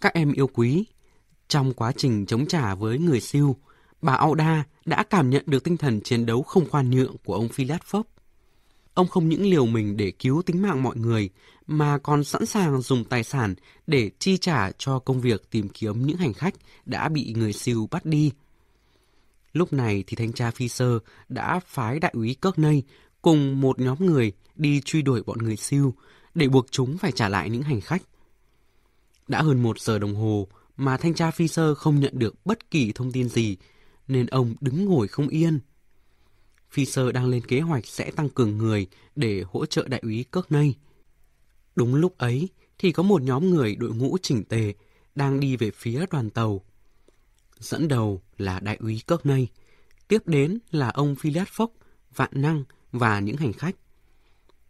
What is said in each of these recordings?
Các em yêu quý, trong quá trình chống trả với người siêu, bà Auda đã cảm nhận được tinh thần chiến đấu không khoan nhượng của ông Philat Phốc. Ông không những liều mình để cứu tính mạng mọi người, mà còn sẵn sàng dùng tài sản để chi trả cho công việc tìm kiếm những hành khách đã bị người siêu bắt đi. Lúc này thì thanh tra phi sơ đã phái đại úy Cớt Nây cùng một nhóm người đi truy đuổi bọn người siêu để buộc chúng phải trả lại những hành khách. Đã hơn một giờ đồng hồ mà thanh tra phi sơ không nhận được bất kỳ thông tin gì, nên ông đứng ngồi không yên. Phi sơ đang lên kế hoạch sẽ tăng cường người để hỗ trợ đại úy cước Nây. Đúng lúc ấy thì có một nhóm người đội ngũ chỉnh tề đang đi về phía đoàn tàu. Dẫn đầu là đại úy cước Nây, tiếp đến là ông Philiad Phốc, Vạn Năng và những hành khách.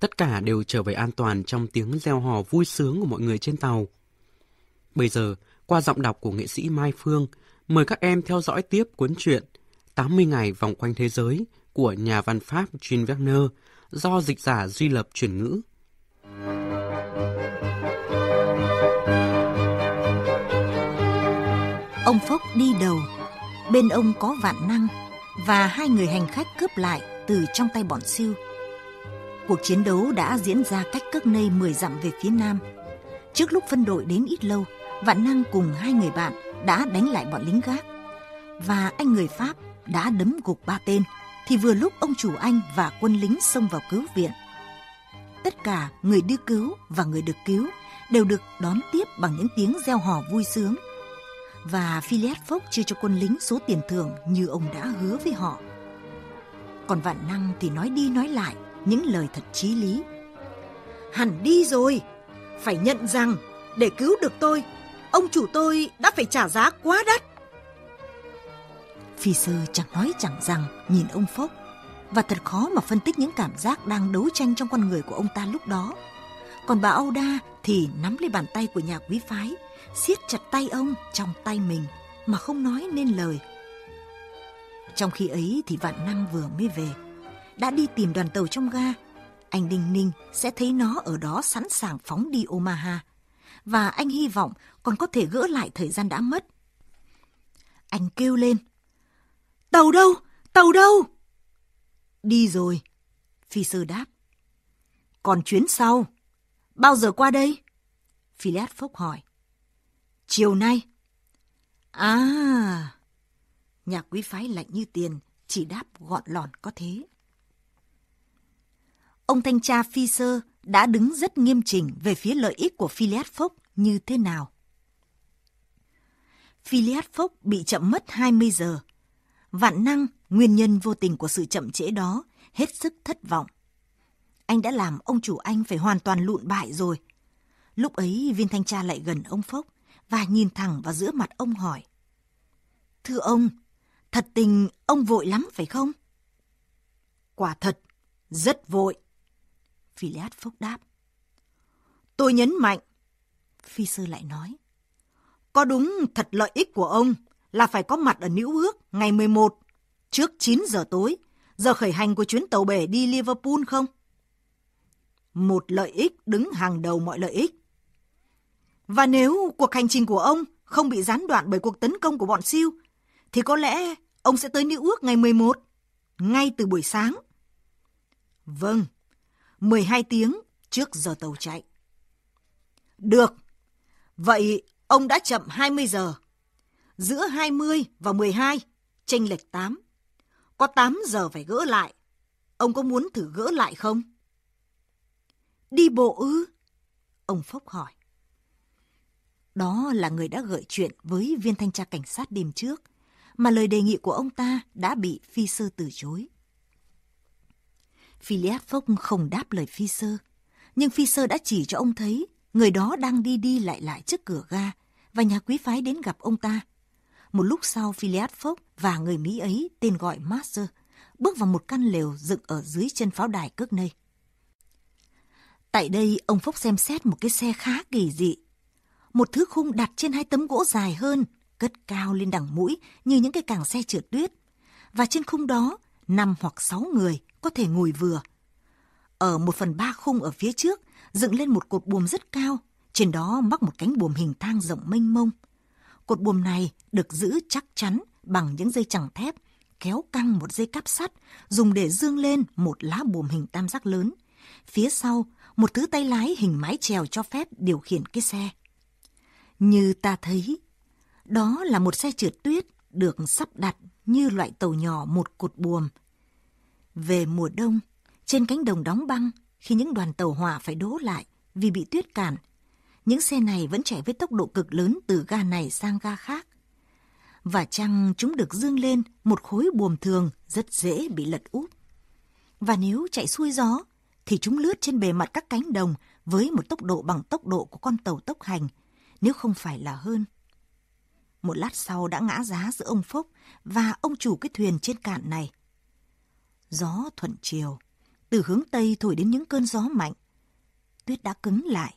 Tất cả đều trở về an toàn trong tiếng reo hò vui sướng của mọi người trên tàu. Bây giờ, qua giọng đọc của nghệ sĩ Mai Phương, mời các em theo dõi tiếp cuốn truyện 80 ngày vòng quanh thế giới của nhà văn Pháp Jean Werner do dịch giả Duy Lập chuyển ngữ. Ông Phúc đi đầu, bên ông có vạn năng và hai người hành khách cướp lại từ trong tay bọn siêu. Cuộc chiến đấu đã diễn ra cách cước nây 10 dặm về phía nam. Trước lúc phân đội đến ít lâu, Vạn Năng cùng hai người bạn đã đánh lại bọn lính gác. Và anh người Pháp đã đấm gục ba tên, thì vừa lúc ông chủ anh và quân lính xông vào cứu viện. Tất cả người đưa cứu và người được cứu đều được đón tiếp bằng những tiếng reo hò vui sướng. Và Phileas Fogg chia cho quân lính số tiền thưởng như ông đã hứa với họ. Còn Vạn Năng thì nói đi nói lại những lời thật chí lý. Hẳn đi rồi, phải nhận rằng để cứu được tôi, ông chủ tôi đã phải trả giá quá đắt. Phi sơ chẳng nói chẳng rằng nhìn ông Phốc và thật khó mà phân tích những cảm giác đang đấu tranh trong con người của ông ta lúc đó. Còn bà Âu Đa thì nắm lấy bàn tay của nhà quý phái, siết chặt tay ông trong tay mình mà không nói nên lời. Trong khi ấy thì Vạn Năng vừa mới về, đã đi tìm đoàn tàu trong ga. Anh Đinh Ninh sẽ thấy nó ở đó sẵn sàng phóng đi Omaha. Và anh hy vọng còn có thể gỡ lại thời gian đã mất. Anh kêu lên. Tàu đâu? Tàu đâu? Đi rồi. Phi sư đáp. Còn chuyến sau? Bao giờ qua đây? Phileas Fogg hỏi. Chiều nay. À... Nhà quý phái lạnh như tiền, chỉ đáp gọn lòn có thế. Ông thanh tra phi sơ đã đứng rất nghiêm chỉnh về phía lợi ích của Phileas Fogg như thế nào. Phileas Fogg bị chậm mất 20 giờ. Vạn năng, nguyên nhân vô tình của sự chậm trễ đó, hết sức thất vọng. Anh đã làm ông chủ anh phải hoàn toàn lụn bại rồi. Lúc ấy viên thanh tra lại gần ông Phốc và nhìn thẳng vào giữa mặt ông hỏi. Thưa ông, thật tình ông vội lắm phải không? Quả thật, rất vội. Phileas Phốc đáp. Tôi nhấn mạnh. Phi sư lại nói. Có đúng thật lợi ích của ông là phải có mặt ở Nữ Ước ngày 11 trước 9 giờ tối, giờ khởi hành của chuyến tàu bể đi Liverpool không? Một lợi ích đứng hàng đầu mọi lợi ích. Và nếu cuộc hành trình của ông không bị gián đoạn bởi cuộc tấn công của bọn siêu, thì có lẽ ông sẽ tới New ước ngày 11, ngay từ buổi sáng. Vâng, 12 tiếng trước giờ tàu chạy. Được, vậy ông đã chậm 20 giờ. Giữa 20 và 12, chênh lệch 8. Có 8 giờ phải gỡ lại. Ông có muốn thử gỡ lại không? Đi bộ ư? Ông Phốc hỏi. Đó là người đã gợi chuyện với viên thanh tra cảnh sát đêm trước, mà lời đề nghị của ông ta đã bị phi sơ từ chối. philip phúc không đáp lời phi sơ, nhưng phi sơ đã chỉ cho ông thấy người đó đang đi đi lại lại trước cửa ga và nhà quý phái đến gặp ông ta. Một lúc sau Phileas Fogg và người Mỹ ấy tên gọi Master bước vào một căn lều dựng ở dưới chân pháo đài cước nơi. Tại đây, ông Phúc xem xét một cái xe khá kỳ dị. Một thứ khung đặt trên hai tấm gỗ dài hơn, cất cao lên đằng mũi như những cái càng xe trượt tuyết. Và trên khung đó, năm hoặc sáu người có thể ngồi vừa. Ở một phần ba khung ở phía trước, dựng lên một cột buồm rất cao, trên đó mắc một cánh buồm hình thang rộng mênh mông. Cột buồm này được giữ chắc chắn bằng những dây chẳng thép, kéo căng một dây cáp sắt, dùng để dương lên một lá buồm hình tam giác lớn. Phía sau, một thứ tay lái hình mái chèo cho phép điều khiển cái xe. Như ta thấy, đó là một xe trượt tuyết được sắp đặt như loại tàu nhỏ một cột buồm. Về mùa đông, trên cánh đồng đóng băng, khi những đoàn tàu hỏa phải đỗ lại vì bị tuyết cản, những xe này vẫn chạy với tốc độ cực lớn từ ga này sang ga khác. Và chăng chúng được dương lên một khối buồm thường rất dễ bị lật úp. Và nếu chạy xuôi gió, thì chúng lướt trên bề mặt các cánh đồng với một tốc độ bằng tốc độ của con tàu tốc hành, nếu không phải là hơn. Một lát sau đã ngã giá giữa ông Phúc và ông chủ cái thuyền trên cạn này. Gió thuận chiều, từ hướng Tây thổi đến những cơn gió mạnh. Tuyết đã cứng lại,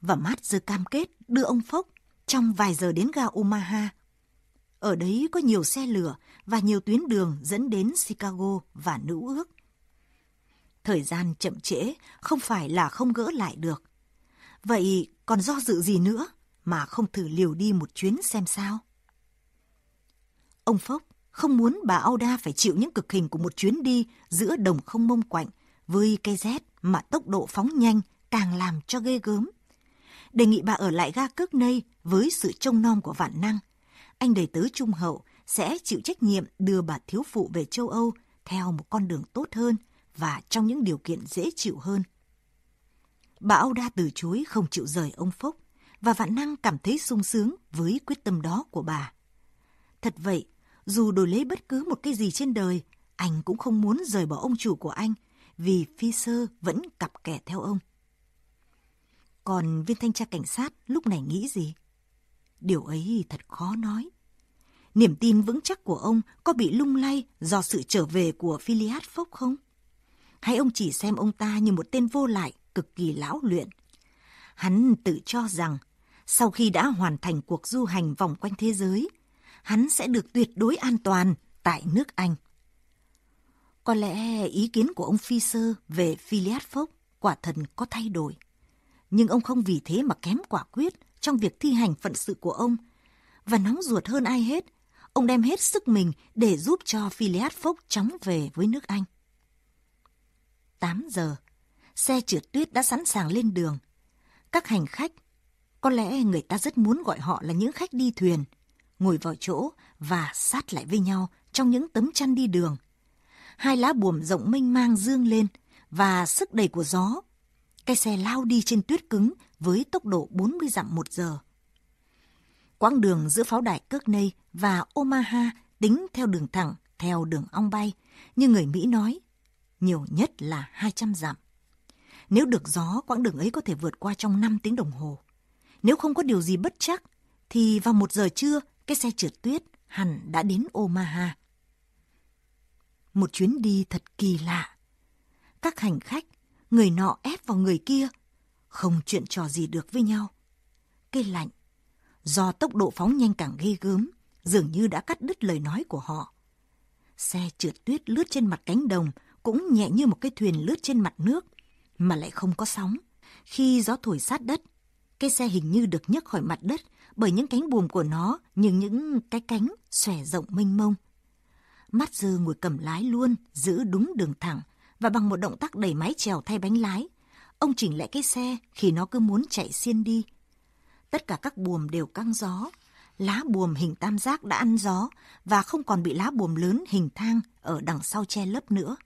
và Mát cam kết đưa ông Phúc trong vài giờ đến ga Omaha. Ở đấy có nhiều xe lửa và nhiều tuyến đường dẫn đến Chicago và Nữ ước. Thời gian chậm trễ không phải là không gỡ lại được. Vậy còn do dự gì nữa mà không thử liều đi một chuyến xem sao? Ông Phúc không muốn bà Auda phải chịu những cực hình của một chuyến đi giữa đồng không mông quạnh với cây rét mà tốc độ phóng nhanh càng làm cho ghê gớm. Đề nghị bà ở lại ga cước nây với sự trông nom của vạn năng. Anh đầy tớ trung hậu sẽ chịu trách nhiệm đưa bà thiếu phụ về châu Âu theo một con đường tốt hơn và trong những điều kiện dễ chịu hơn. Bà Auda từ chối không chịu rời ông Phúc và Vạn Năng cảm thấy sung sướng với quyết tâm đó của bà. Thật vậy, dù đổi lấy bất cứ một cái gì trên đời, anh cũng không muốn rời bỏ ông chủ của anh vì phi sơ vẫn cặp kè theo ông. Còn viên thanh tra cảnh sát lúc này nghĩ gì? Điều ấy thật khó nói. Niềm tin vững chắc của ông có bị lung lay do sự trở về của Philiad Phốc không? Hay ông chỉ xem ông ta như một tên vô lại, cực kỳ lão luyện? Hắn tự cho rằng, sau khi đã hoàn thành cuộc du hành vòng quanh thế giới, hắn sẽ được tuyệt đối an toàn tại nước Anh. Có lẽ ý kiến của ông Phi Sơ về Philiad Phốc quả thần có thay đổi nhưng ông không vì thế mà kém quả quyết trong việc thi hành phận sự của ông. Và nóng ruột hơn ai hết, ông đem hết sức mình để giúp cho Phileas Fogg chóng về với nước Anh. 8 giờ, xe trượt tuyết đã sẵn sàng lên đường. Các hành khách, có lẽ người ta rất muốn gọi họ là những khách đi thuyền, ngồi vào chỗ và sát lại với nhau trong những tấm chăn đi đường. Hai lá buồm rộng mênh mang dương lên và sức đẩy của gió cái xe lao đi trên tuyết cứng với tốc độ 40 dặm một giờ. Quãng đường giữa pháo đài Kirkney và Omaha tính theo đường thẳng, theo đường ong bay, như người Mỹ nói, nhiều nhất là 200 dặm. Nếu được gió, quãng đường ấy có thể vượt qua trong 5 tiếng đồng hồ. Nếu không có điều gì bất chắc, thì vào một giờ trưa, cái xe trượt tuyết hẳn đã đến Omaha. Một chuyến đi thật kỳ lạ. Các hành khách người nọ ép vào người kia, không chuyện trò gì được với nhau. Cái lạnh, do tốc độ phóng nhanh càng ghê gớm, dường như đã cắt đứt lời nói của họ. Xe trượt tuyết lướt trên mặt cánh đồng cũng nhẹ như một cái thuyền lướt trên mặt nước, mà lại không có sóng. Khi gió thổi sát đất, cái xe hình như được nhấc khỏi mặt đất bởi những cánh buồm của nó như những cái cánh xòe rộng mênh mông. Mắt dư ngồi cầm lái luôn, giữ đúng đường thẳng, và bằng một động tác đẩy máy chèo thay bánh lái, ông chỉnh lại cái xe khi nó cứ muốn chạy xiên đi. Tất cả các buồm đều căng gió, lá buồm hình tam giác đã ăn gió và không còn bị lá buồm lớn hình thang ở đằng sau che lấp nữa.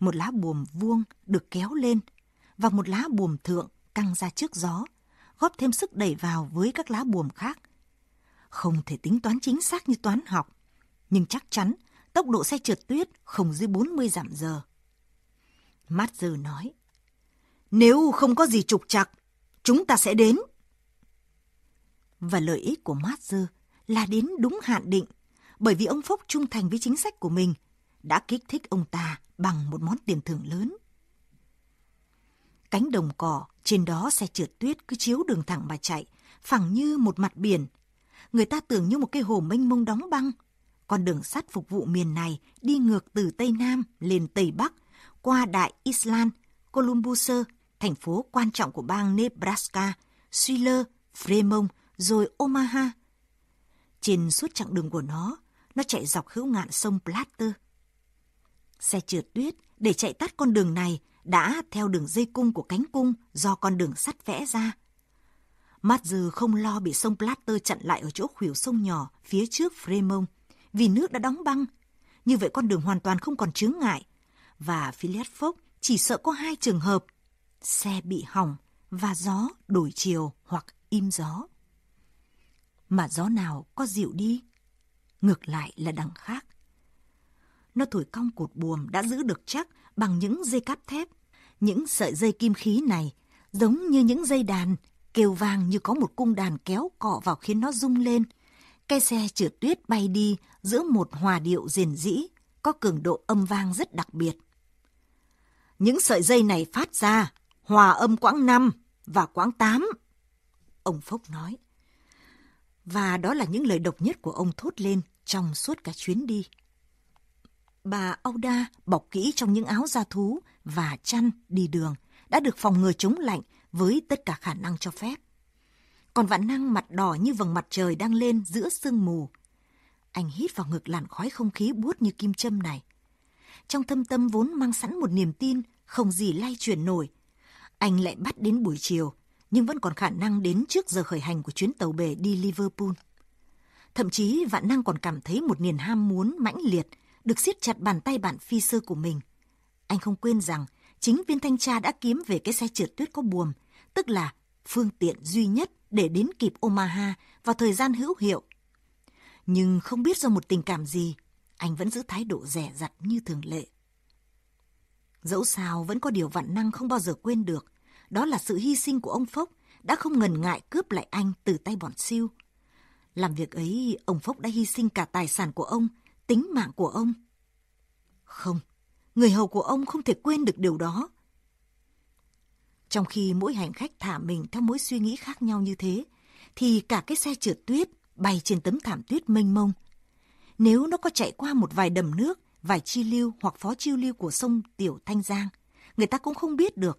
Một lá buồm vuông được kéo lên và một lá buồm thượng căng ra trước gió, góp thêm sức đẩy vào với các lá buồm khác. Không thể tính toán chính xác như toán học, nhưng chắc chắn tốc độ xe trượt tuyết không dưới 40 dặm giờ. Mát dư nói, nếu không có gì trục trặc, chúng ta sẽ đến. Và lợi ích của Mát dư là đến đúng hạn định, bởi vì ông Phúc trung thành với chính sách của mình, đã kích thích ông ta bằng một món tiền thưởng lớn. Cánh đồng cỏ, trên đó xe trượt tuyết cứ chiếu đường thẳng mà chạy, phẳng như một mặt biển. Người ta tưởng như một cái hồ mênh mông đóng băng, con đường sắt phục vụ miền này đi ngược từ Tây Nam lên Tây Bắc, qua Đại Island, Columbus, thành phố quan trọng của bang Nebraska, Schuyler, Fremont, rồi Omaha. Trên suốt chặng đường của nó, nó chạy dọc hữu ngạn sông Platte. Xe trượt tuyết để chạy tắt con đường này đã theo đường dây cung của cánh cung do con đường sắt vẽ ra. Matthew không lo bị sông Platte chặn lại ở chỗ khuỷu sông nhỏ phía trước Fremont vì nước đã đóng băng. Như vậy con đường hoàn toàn không còn chướng ngại. Và Phileas Fogg chỉ sợ có hai trường hợp. Xe bị hỏng và gió đổi chiều hoặc im gió. Mà gió nào có dịu đi, ngược lại là đằng khác. Nó thổi cong cột buồm đã giữ được chắc bằng những dây cáp thép. Những sợi dây kim khí này giống như những dây đàn, kêu vang như có một cung đàn kéo cọ vào khiến nó rung lên. Cái xe trượt tuyết bay đi giữa một hòa điệu rền rĩ, có cường độ âm vang rất đặc biệt. Những sợi dây này phát ra hòa âm quãng 5 và quãng 8. Ông Phúc nói. Và đó là những lời độc nhất của ông thốt lên trong suốt cả chuyến đi. Bà Auda bọc kỹ trong những áo da thú và chăn đi đường đã được phòng ngừa chống lạnh với tất cả khả năng cho phép. Còn vạn năng mặt đỏ như vầng mặt trời đang lên giữa sương mù. Anh hít vào ngực làn khói không khí buốt như kim châm này. Trong thâm tâm vốn mang sẵn một niềm tin không gì lay chuyển nổi. Anh lại bắt đến buổi chiều, nhưng vẫn còn khả năng đến trước giờ khởi hành của chuyến tàu bể đi Liverpool. Thậm chí vạn năng còn cảm thấy một niềm ham muốn mãnh liệt được siết chặt bàn tay bạn phi sơ của mình. Anh không quên rằng chính viên thanh tra đã kiếm về cái xe trượt tuyết có buồm, tức là phương tiện duy nhất để đến kịp Omaha vào thời gian hữu hiệu. Nhưng không biết do một tình cảm gì, anh vẫn giữ thái độ rẻ rặt như thường lệ. Dẫu sao vẫn có điều vạn năng không bao giờ quên được, đó là sự hy sinh của ông Phúc đã không ngần ngại cướp lại anh từ tay bọn siêu. Làm việc ấy, ông Phúc đã hy sinh cả tài sản của ông, tính mạng của ông. Không, người hầu của ông không thể quên được điều đó. Trong khi mỗi hành khách thả mình theo mỗi suy nghĩ khác nhau như thế, thì cả cái xe trượt tuyết bay trên tấm thảm tuyết mênh mông. Nếu nó có chạy qua một vài đầm nước, vài chi lưu hoặc phó chiêu lưu của sông Tiểu Thanh Giang, người ta cũng không biết được.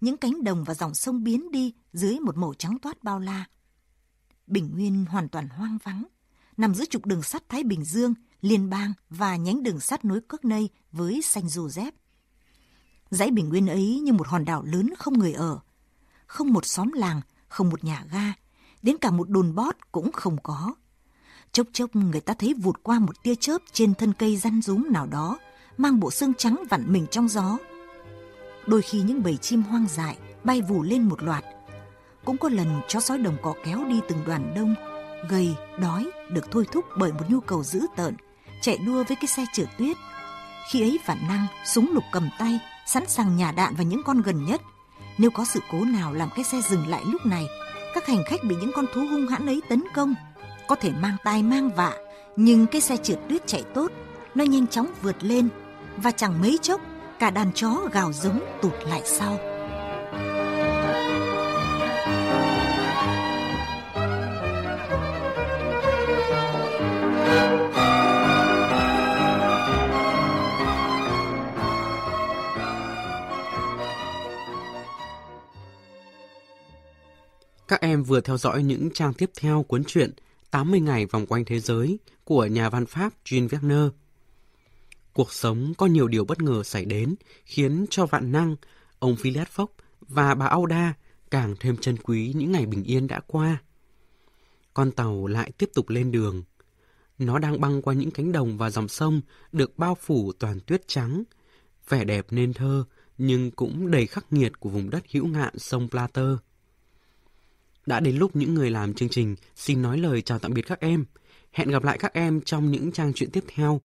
Những cánh đồng và dòng sông biến đi dưới một màu trắng toát bao la. Bình Nguyên hoàn toàn hoang vắng, nằm giữa trục đường sắt Thái Bình Dương, liên bang và nhánh đường sắt nối cước nây với xanh dù dép. Dãy Bình Nguyên ấy như một hòn đảo lớn không người ở. Không một xóm làng, không một nhà ga, đến cả một đồn bót cũng không có. Chốc chốc người ta thấy vụt qua một tia chớp trên thân cây răn rúm nào đó, mang bộ xương trắng vặn mình trong gió. Đôi khi những bầy chim hoang dại bay vù lên một loạt. Cũng có lần chó sói đồng cỏ kéo đi từng đoàn đông, gầy, đói, được thôi thúc bởi một nhu cầu dữ tợn, chạy đua với cái xe chở tuyết. Khi ấy phản năng, súng lục cầm tay, sẵn sàng nhả đạn vào những con gần nhất. Nếu có sự cố nào làm cái xe dừng lại lúc này, các hành khách bị những con thú hung hãn ấy tấn công, có thể mang tai mang vạ, nhưng cái xe trượt tuyết chạy tốt, nó nhanh chóng vượt lên và chẳng mấy chốc cả đàn chó gào giống tụt lại sau. Em vừa theo dõi những trang tiếp theo cuốn truyện 80 ngày vòng quanh thế giới của nhà văn Pháp Jean Werner. Cuộc sống có nhiều điều bất ngờ xảy đến khiến cho vạn năng, ông Phileas Fox và bà Auda càng thêm trân quý những ngày bình yên đã qua. Con tàu lại tiếp tục lên đường. Nó đang băng qua những cánh đồng và dòng sông được bao phủ toàn tuyết trắng. Vẻ đẹp nên thơ nhưng cũng đầy khắc nghiệt của vùng đất hữu ngạn sông Plater. Đã đến lúc những người làm chương trình xin nói lời chào tạm biệt các em. Hẹn gặp lại các em trong những trang truyện tiếp theo